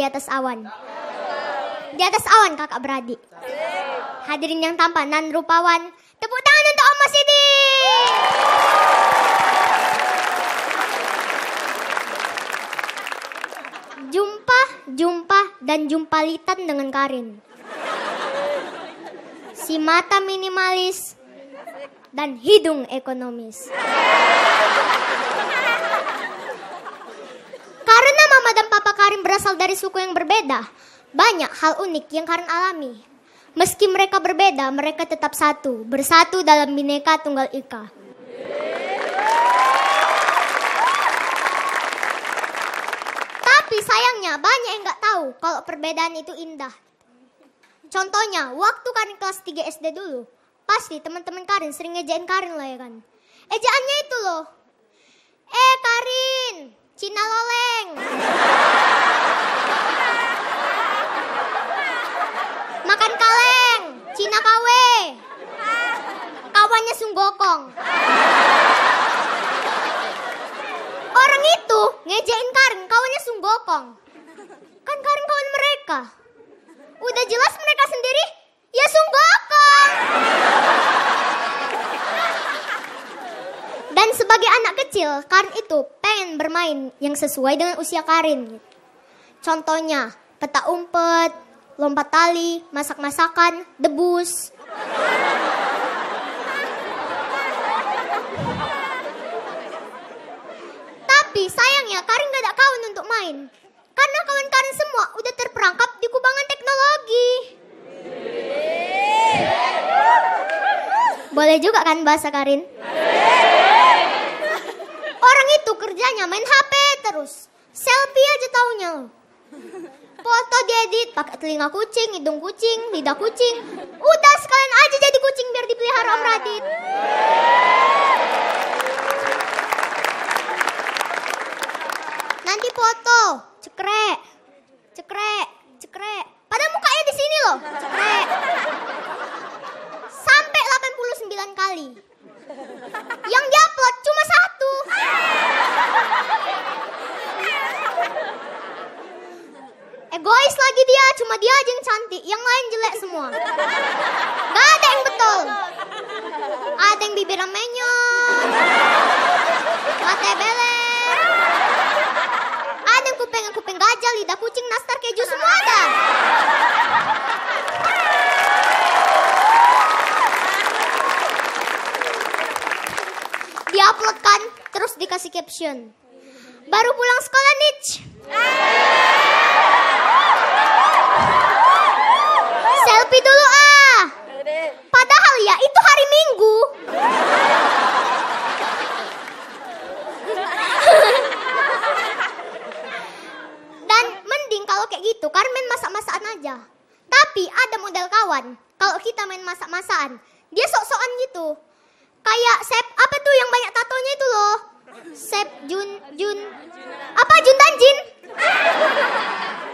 di atas awan. Di atas awan kakak beradik. Hadirin yang tampan dan rupawan. Tepuk tangan untuk Oma Sidi. Jumpa, jumpa, dan jumpalitan dengan Karin. Si mata minimalis dan hidung ekonomis. Karena mama Karin berasal dari suku yang berbeda, banyak hal unik yang Karin alami. Meski mereka berbeda, mereka tetap satu, bersatu dalam bineka tunggal ika. Tapi sayangnya banyak yang nggak tahu kalau perbedaan itu indah. Contohnya, waktu Karin kelas 3 SD dulu, pasti teman-teman Karin sering ngejain Karin lah ya kan. Ejaannya itu loh. Eh Karin, Cina loleng. Makan kaleng, Cina kawe. Kawannya sunggokong. Orang itu ngejain Karin, kawannya sunggokong. Kan Karin kawan mereka. Udah jelas mereka sendiri, ya sunggokong. Dan sebagai anak kecil, Karin itu pengen bermain yang sesuai dengan usia Karin. Contohnya, peta umpet, lompat tali, masak-masakan, debus. Tapi sayangnya Karin gak ada kawan untuk main. Karena kawan Karin semua udah terperangkap di kubangan teknologi. Boleh juga kan bahasa Karin? Orang itu kerjanya main HP terus. Selfie aja taunya. Foto diedit pakai telinga kucing, hidung kucing, lidah kucing. Udah sekalian aja jadi kucing biar dipelihara Om Radit. Nanti foto, cekrek, cekrek, cekrek. Padahal mukanya di sini loh, cekrek. Sampai 89 kali. Yang diupload cuma satu. Egois lagi dia, cuma dia aja yang cantik, yang lain jelek semua. Gak ada yang betul. Ada yang bibirnya menyong, mata beler, ada yang kuping kuping gajah, lidah kucing, nastar keju semua ada. Diupload kan, terus dikasih caption. Baru pulang sekolah Nich. Selfie dulu ah. Padahal ya itu hari Minggu. Dan mending kalau kayak gitu, kan main masak-masakan aja. Tapi ada model kawan, kalau kita main masak-masakan, dia sok-sokan gitu. Kayak Sep, apa tuh yang banyak tatonya itu loh? Sep Jun Jun apa Jun Danjin?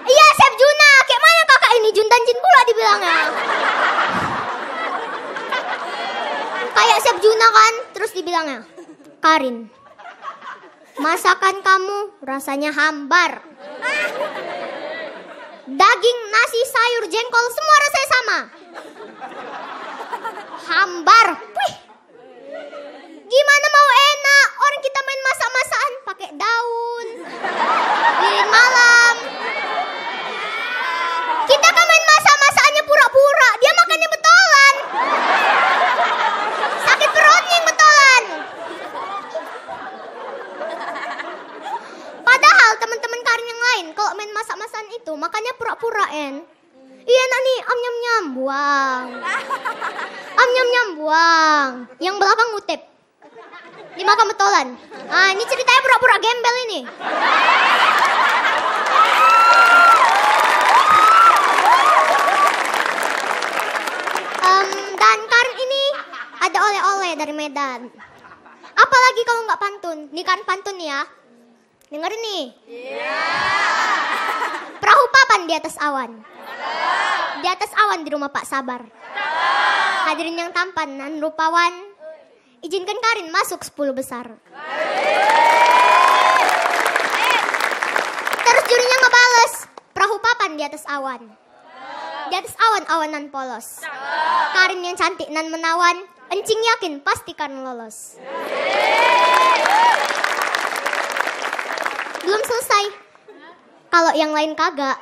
Iya Sep Juna, kayak mana kakak ini Jun Danjin pula dibilangnya. Kayak Sep Juna kan, terus dibilangnya, Karin, masakan kamu rasanya hambar. Daging, nasi, sayur, jengkol, semua rasanya sama. Hambar. Wih. Gimana mau enak? Orang kita main masak-masakan pakai daun. Lilin malam. Kita kan main masak-masakannya pura-pura. Dia makannya betolan. Sakit perutnya yang betolan. Padahal teman-teman Karin yang lain kalau main masak-masakan itu makannya pura-pura en. Iya nak nih, am nyam nyam buang. Am nyam nyam buang. Yang belakang ngutip. Dimakan betolan. Ah, ini ceritanya pura-pura gembel ini. Dan Karin ini ada oleh-oleh dari Medan. Apalagi kalau nggak pantun. Nih kan pantun ya. Dengerin nih. Perahu papan di atas awan. Di atas awan di rumah Pak Sabar. Hadirin yang tampan dan rupawan. Izinkan Karin masuk 10 besar. Terus jurinya ngebales. Perahu di atas awan. Di atas awan awanan polos. Karin yang cantik nan menawan. Encing yakin pastikan lolos. Belum selesai. Kalau yang lain kagak.